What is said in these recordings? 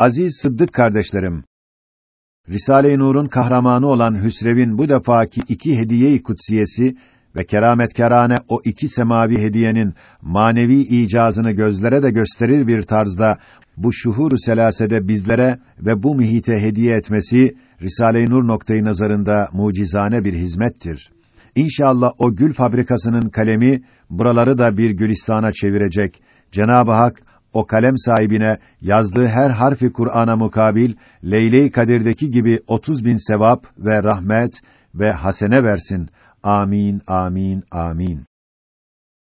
Aziz Sıddık kardeşlerim, Risale-i Nur'un kahramanı olan Hüsrev'in bu defaki iki hediye-i kutsiyesi ve kerametkarane o iki semavi hediyenin manevi icazını gözlere de gösterir bir tarzda bu şuhur selasede bizlere ve bu mihite hediye etmesi Risale-i Nur noktayı nazarında mucizane bir hizmettir. İnşallah o gül fabrikasının kalemi buraları da bir gülistana çevirecek. Cenab-ı Hak o kalem sahibine yazdığı her harfi Kur'an'a mukabil Leyle-i Kadir'deki gibi 30 bin sevap ve rahmet ve hasene versin. Amin, amin, amin.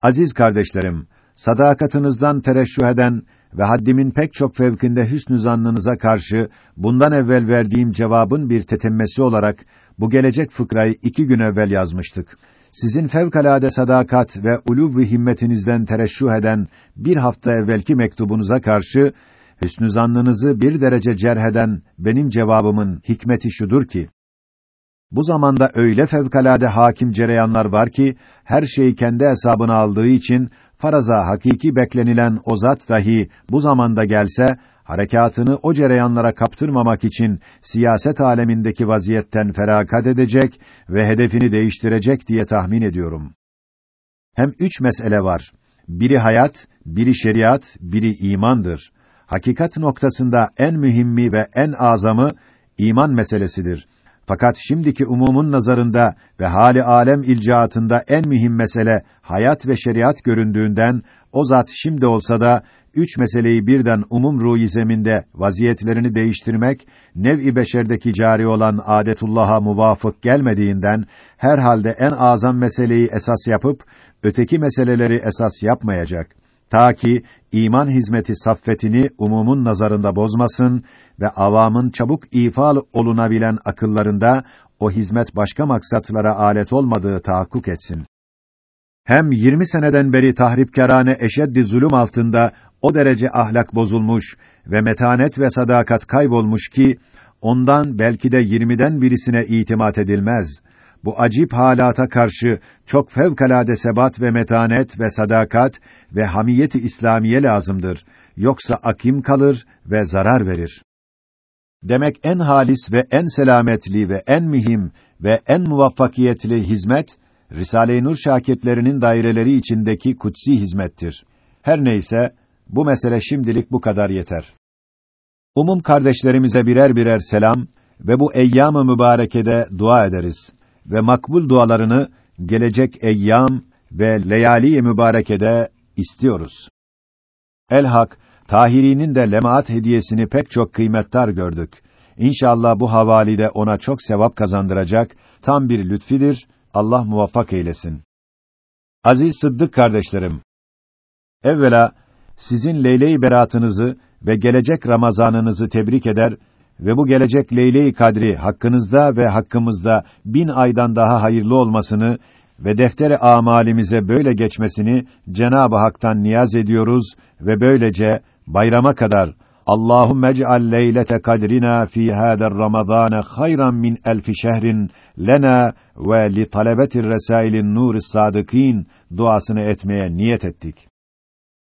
Aziz kardeşlerim, sadakatınızdan tereşşüh eden ve haddimin pek çok fevkinde hüsnü zannınıza karşı bundan evvel verdiğim cevabın bir tetemmesi olarak bu gelecek fıkrayı iki gün evvel yazmıştık. Sizin fevkalade sadakat ve ulûv ve himmetinizden tereşşüh eden bir hafta evvelki mektubunuza karşı hüsnü zannınızı bir derece cerheden benim cevabımın hikmeti şudur ki bu zamanda öyle fevkalade hakim cereyanlar var ki her şeyi kendi hesabına aldığı için faraza hakiki beklenilen o zat dahi bu zamanda gelse harekatını o cereyanlara kaptırmamak için siyaset alemindeki vaziyetten ferakat edecek ve hedefini değiştirecek diye tahmin ediyorum. Hem üç mesele var. Biri hayat, biri şeriat, biri imandır. Hakikat noktasında en mühimmi ve en azamı iman meselesidir. Fakat şimdiki umumun nazarında ve hali alem ilcaatında en mühim mesele hayat ve şeriat göründüğünden o zat şimdi olsa da üç meseleyi birden umum ruhi zeminde vaziyetlerini değiştirmek nev-i beşerdeki cari olan adetullah'a muvafık gelmediğinden herhalde en azam meseleyi esas yapıp öteki meseleleri esas yapmayacak. Ta ki iman hizmeti saffetini umumun nazarında bozmasın ve avamın çabuk ifal olunabilen akıllarında o hizmet başka maksatlara alet olmadığı tahakkuk etsin. Hem 20 seneden beri tahripkârane eşeddi zulüm altında o derece ahlak bozulmuş ve metanet ve sadakat kaybolmuş ki ondan belki de 20'den birisine itimat edilmez. Bu acip halata karşı çok fevkalade sebat ve metanet ve sadakat ve hamiyeti İslamiye lazımdır. Yoksa akim kalır ve zarar verir. Demek en halis ve en selametli ve en mühim ve en muvaffakiyetli hizmet Risale-i Nur şakirtlerinin daireleri içindeki kutsi hizmettir. Her neyse bu mesele şimdilik bu kadar yeter. Umum kardeşlerimize birer birer selam ve bu eyyam-ı mübarekede dua ederiz ve makbul dualarını gelecek eyyam ve leyali-i mübarekede istiyoruz. Elhak Tahiri'nin de lemaat hediyesini pek çok kıymettar gördük. İnşallah bu havalide ona çok sevap kazandıracak tam bir lütfidir. Allah muvaffak eylesin. Aziz Sıddık kardeşlerim, evvela sizin leyle-i beratınızı ve gelecek Ramazanınızı tebrik eder ve bu gelecek leyle-i kadri hakkınızda ve hakkımızda bin aydan daha hayırlı olmasını ve deftere amalimize böyle geçmesini Cenab-ı Hak'tan niyaz ediyoruz ve böylece bayrama kadar Allahumme ec'al leylete kadrina fi hâder Ramazan hayran min elfi şehrin lena ve li talebetir resailin nur sadıkîn duasını etmeye niyet ettik.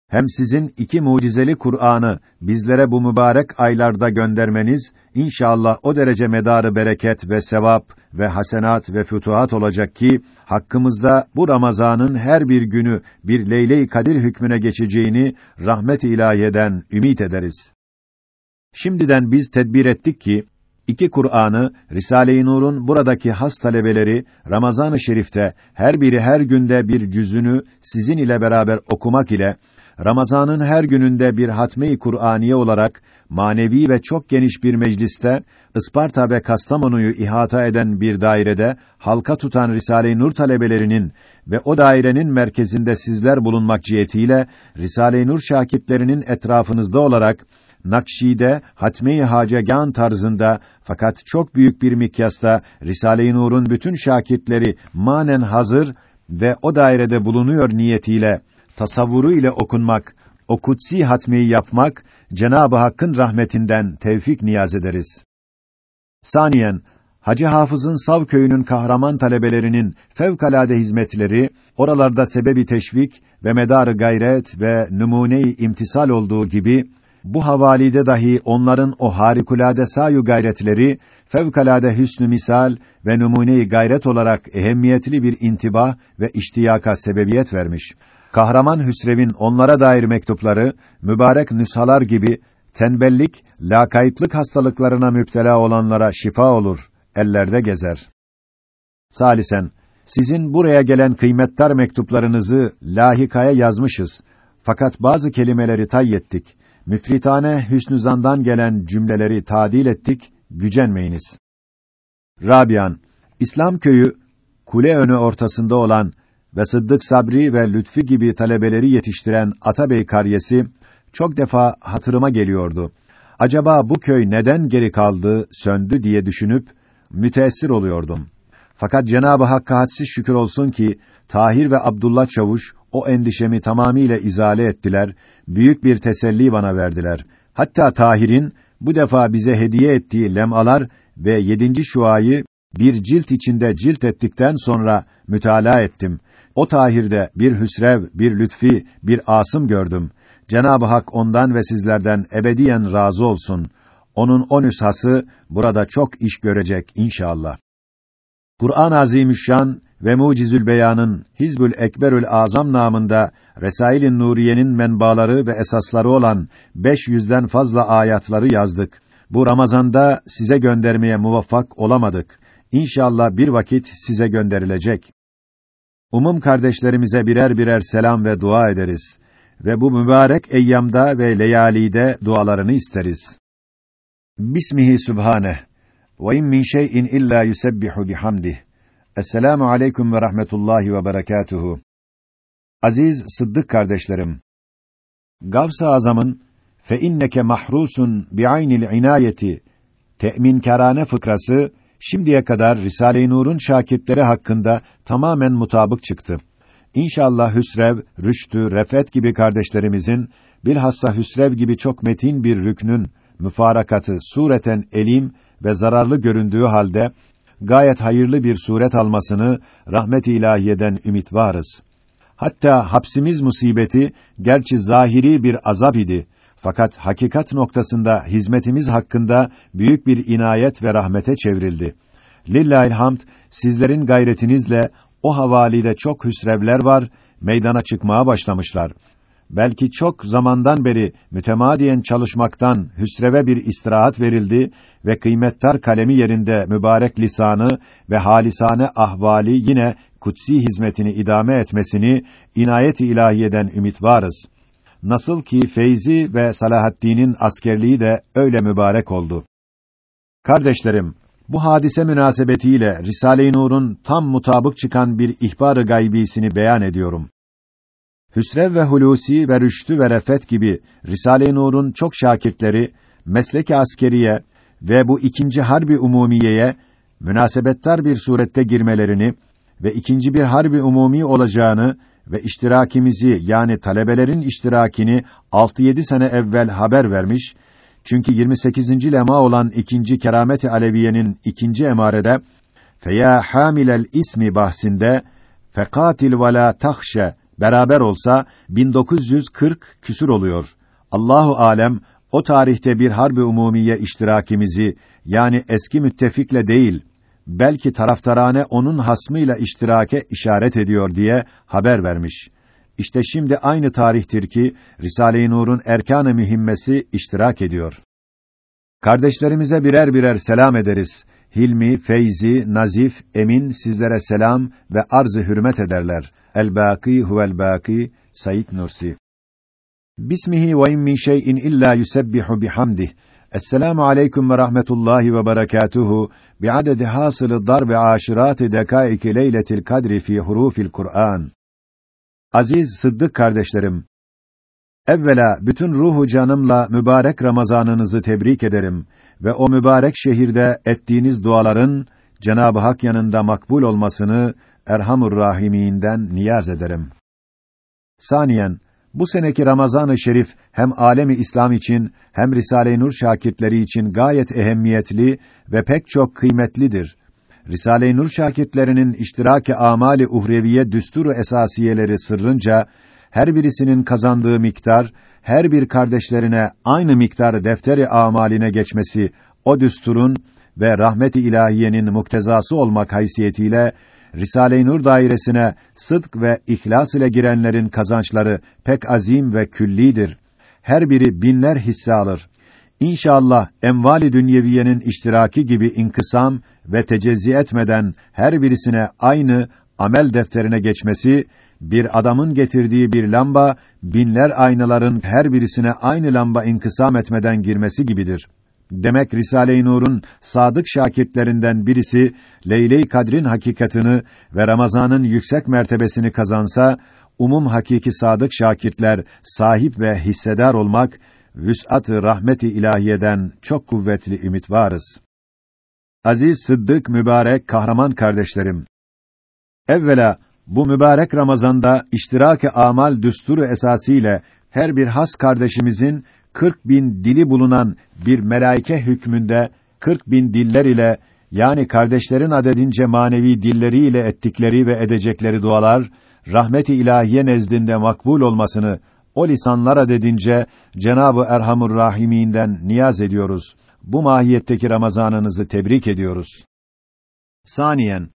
Hem sizin iki mucizeli Kur'an'ı bizlere bu mübarek aylarda göndermeniz inşallah o derece medarı bereket ve sevap ve hasenat ve fütuhat olacak ki hakkımızda bu Ramazan'ın her bir günü bir Leyle-i Kadir hükmüne geçeceğini rahmet ilahiyeden ümit ederiz. Şimdiden biz tedbir ettik ki iki Kur'an'ı Risale-i Nur'un buradaki has talebeleri Ramazan-ı Şerif'te her biri her günde bir cüzünü sizin ile beraber okumak ile Ramazan'ın her gününde bir hatme-i Kur'aniye olarak manevi ve çok geniş bir mecliste Isparta ve Kastamonu'yu ihata eden bir dairede halka tutan Risale-i Nur talebelerinin ve o dairenin merkezinde sizler bulunmak cihetiyle Risale-i Nur şakiplerinin etrafınızda olarak Nakşi'de Hatme-i Hacegan tarzında fakat çok büyük bir mikyasta Risale-i Nur'un bütün şakitleri manen hazır ve o dairede bulunuyor niyetiyle tasavvuru ile okunmak, o kutsi hatmeyi yapmak Cenab-ı Hakk'ın rahmetinden tevfik niyaz ederiz. Saniyen Hacı Hafız'ın Sav köyünün kahraman talebelerinin fevkalade hizmetleri oralarda sebebi teşvik ve medarı gayret ve numune-i imtisal olduğu gibi bu havalide dahi onların o harikulade sayu gayretleri fevkalade hüsnü misal ve numune-i gayret olarak ehemmiyetli bir intibah ve iştiyaka sebebiyet vermiş. Kahraman Hüsrev'in onlara dair mektupları mübarek nüshalar gibi tembellik, lakaytlık hastalıklarına müptela olanlara şifa olur, ellerde gezer. Salisen, sizin buraya gelen kıymettar mektuplarınızı lahikaya yazmışız. Fakat bazı kelimeleri tayyettik. Müfritane hüsnü zandan gelen cümleleri tadil ettik, gücenmeyiniz. Rabian, İslam köyü, kule önü ortasında olan ve Sıddık Sabri ve Lütfi gibi talebeleri yetiştiren Atabey karyesi, çok defa hatırıma geliyordu. Acaba bu köy neden geri kaldı, söndü diye düşünüp, müteessir oluyordum. Fakat Cenab-ı Hakk'a hadsiz şükür olsun ki, Tahir ve Abdullah Çavuş, o endişemi tamamiyle izale ettiler, büyük bir teselli bana verdiler. Hatta Tahir'in, bu defa bize hediye ettiği lemalar ve yedinci şuayı bir cilt içinde cilt ettikten sonra mütalaa ettim. O tahirde bir hüsrev, bir lütfi, bir asım gördüm. Cenab-ı Hak ondan ve sizlerden ebediyen razı olsun. Onun o nüshası burada çok iş görecek inşallah. Kur'an-ı Azimüşşan ve Mucizül Beyan'ın Hizbül Ekberül Azam namında Resail-i Nuriye'nin menbaları ve esasları olan 500'den fazla ayatları yazdık. Bu Ramazanda size göndermeye muvaffak olamadık. İnşallah bir vakit size gönderilecek. Umum kardeşlerimize birer birer selam ve dua ederiz ve bu mübarek eyyamda ve leyalide dualarını isteriz. Bismihi Sübhane ve in min şey'in illa yusebbihu bihamdih. Esselamu aleyküm ve rahmetullahi ve berekatuhu. Aziz Sıddık kardeşlerim, Gavs-ı Azam'ın fe inneke mahrusun bi aynil inayeti temin kerane fıkrası şimdiye kadar Risale-i Nur'un şakirtleri hakkında tamamen mutabık çıktı. İnşallah Hüsrev, Rüştü, Refet gibi kardeşlerimizin bilhassa Hüsrev gibi çok metin bir rüknün müfarakatı sureten elim ve zararlı göründüğü halde gayet hayırlı bir suret almasını rahmet-i ilahiyeden ümit varız. Hatta hapsimiz musibeti gerçi zahiri bir azap idi fakat hakikat noktasında hizmetimiz hakkında büyük bir inayet ve rahmete çevrildi. Lillahil hamd sizlerin gayretinizle o havalide çok hüsrevler var, meydana çıkmaya başlamışlar. Belki çok zamandan beri mütemadiyen çalışmaktan hüsreve bir istirahat verildi ve kıymettar kalemi yerinde mübarek lisanı ve halisane ahvali yine kutsi hizmetini idame etmesini inayet-i ilahiyeden ümit varız. Nasıl ki Feyzi ve Salahaddin'in askerliği de öyle mübarek oldu. Kardeşlerim, bu hadise münasebetiyle Risale-i Nur'un tam mutabık çıkan bir ihbar-ı gaybisini beyan ediyorum. Hüsrev ve Hulusi ve Rüştü ve Refet gibi Risale-i Nur'un çok şakirtleri meslek-i askeriye ve bu ikinci harbi umumiyeye münasebettar bir surette girmelerini ve ikinci bir harbi umumi olacağını ve iştirakimizi yani talebelerin iştirakini 6-7 sene evvel haber vermiş. Çünkü 28. lema olan ikinci kerameti Aleviye'nin ikinci emarede feya hamilel ismi bahsinde fekatil ve la tahşe beraber olsa 1940 küsür oluyor. Allahu alem o tarihte bir harbi umumiye iştirakimizi yani eski müttefikle değil belki taraftarane onun hasmıyla iştirake işaret ediyor diye haber vermiş. İşte şimdi aynı tarihtir ki Risale-i Nur'un erkan-ı mühimmesi iştirak ediyor. Kardeşlerimize birer birer selam ederiz. Hilmi, Feyzi, Nazif, Emin sizlere selam ve arz-ı hürmet ederler. El-Bâkî huvel-Bâkî Said Nursi. Bismihi ve in min şey'in illa yusebbihu bihamdih. Esselamu aleyküm ve rahmetullahi ve berekatuhu bi'adedi hasılı dar ve aşirat-ı dekaiki leyletil kadri fi hurufil Kur'an. Aziz Sıddık kardeşlerim, evvela bütün ruhu canımla mübarek Ramazanınızı tebrik ederim ve o mübarek şehirde ettiğiniz duaların Cenab-ı Hak yanında makbul olmasını Erhamur Rahiminden niyaz ederim. Saniyen, bu seneki Ramazan-ı Şerif hem alemi İslam için hem Risale-i Nur şakirtleri için gayet ehemmiyetli ve pek çok kıymetlidir. Risale-i Nur şakirtlerinin iştiraki amali uhreviye düsturu esasiyeleri sırrınca her birisinin kazandığı miktar her bir kardeşlerine aynı miktar defteri amaline geçmesi o düsturun ve rahmet-i ilahiyenin muktezası olmak haysiyetiyle Risale-i Nur dairesine sıdk ve ihlas ile girenlerin kazançları pek azim ve küllidir. Her biri binler hisse alır. İnşallah envali dünyeviyenin iştiraki gibi inkısam ve tecezzi etmeden her birisine aynı amel defterine geçmesi bir adamın getirdiği bir lamba binler aynaların her birisine aynı lamba inkısam etmeden girmesi gibidir. Demek Risale-i Nur'un sadık şakitlerinden birisi Leyle-i Kadr'in hakikatını ve Ramazan'ın yüksek mertebesini kazansa umum hakiki sadık şakirtler sahip ve hissedar olmak vüs'at-ı rahmeti ilahiyeden çok kuvvetli ümit varız. Aziz Sıddık mübarek kahraman kardeşlerim. Evvela bu mübarek Ramazanda iştirak-ı amal düsturu esasiyle her bir has kardeşimizin 40 bin dili bulunan bir melaike hükmünde 40 bin diller ile yani kardeşlerin adedince manevi dilleriyle ettikleri ve edecekleri dualar rahmet-i ilahiye nezdinde makbul olmasını o lisanlar adedince Cenabı Erhamur Rahiminden niyaz ediyoruz. Bu mahiyetteki Ramazanınızı tebrik ediyoruz. Saniyen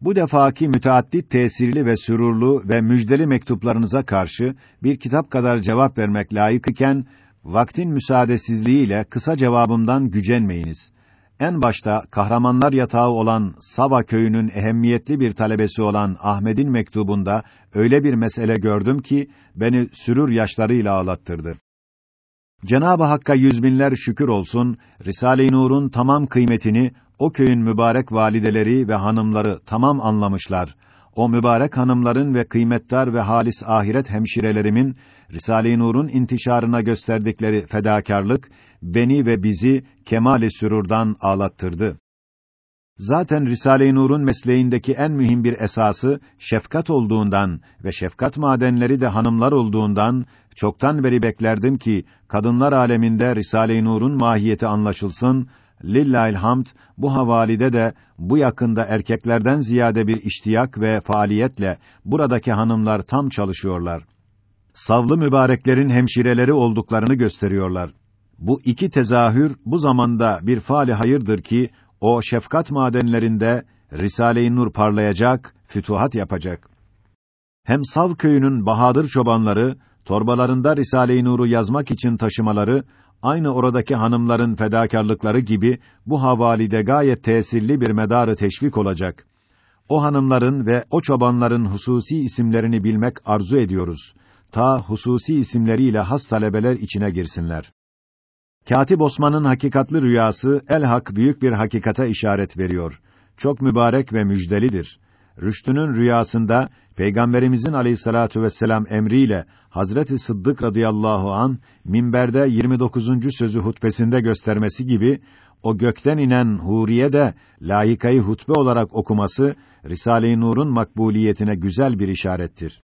bu defaki müteaddit tesirli ve sürurlu ve müjdeli mektuplarınıza karşı bir kitap kadar cevap vermek layık iken vaktin müsaadesizliğiyle kısa cevabımdan gücenmeyiniz. En başta kahramanlar yatağı olan Sava köyünün ehemmiyetli bir talebesi olan Ahmet'in mektubunda öyle bir mesele gördüm ki beni sürür yaşlarıyla ağlattırdı. Cenab-ı Hakk'a yüz binler şükür olsun, Risale-i Nur'un tamam kıymetini o köyün mübarek valideleri ve hanımları tamam anlamışlar. O mübarek hanımların ve kıymetdar ve halis ahiret hemşirelerimin Risale-i Nur'un intişarına gösterdikleri fedakarlık beni ve bizi kemale sürurdan ağlattırdı. Zaten Risale-i Nur'un mesleğindeki en mühim bir esası şefkat olduğundan ve şefkat madenleri de hanımlar olduğundan çoktan beri beklerdim ki kadınlar aleminde Risale-i Nur'un mahiyeti anlaşılsın. Lillahil hamd bu havalide de bu yakında erkeklerden ziyade bir iştiyak ve faaliyetle buradaki hanımlar tam çalışıyorlar. Savlı mübareklerin hemşireleri olduklarını gösteriyorlar. Bu iki tezahür bu zamanda bir faali hayırdır ki o şefkat madenlerinde Risale-i Nur parlayacak, fütuhat yapacak. Hem Sav köyünün bahadır çobanları torbalarında Risale-i Nur'u yazmak için taşımaları aynı oradaki hanımların fedakarlıkları gibi bu havalide gayet tesirli bir medarı teşvik olacak. O hanımların ve o çobanların hususi isimlerini bilmek arzu ediyoruz. Ta hususi isimleriyle has talebeler içine girsinler. Katip Osman'ın hakikatlı rüyası elhak büyük bir hakikata işaret veriyor. Çok mübarek ve müjdelidir. Rüştü'nün rüyasında Peygamberimizin Aleyhissalatu vesselam emriyle Hazreti Sıddık radıyallahu an minberde 29. sözü hutbesinde göstermesi gibi o gökten inen huriye de layıkayı hutbe olarak okuması Risale-i Nur'un makbuliyetine güzel bir işarettir.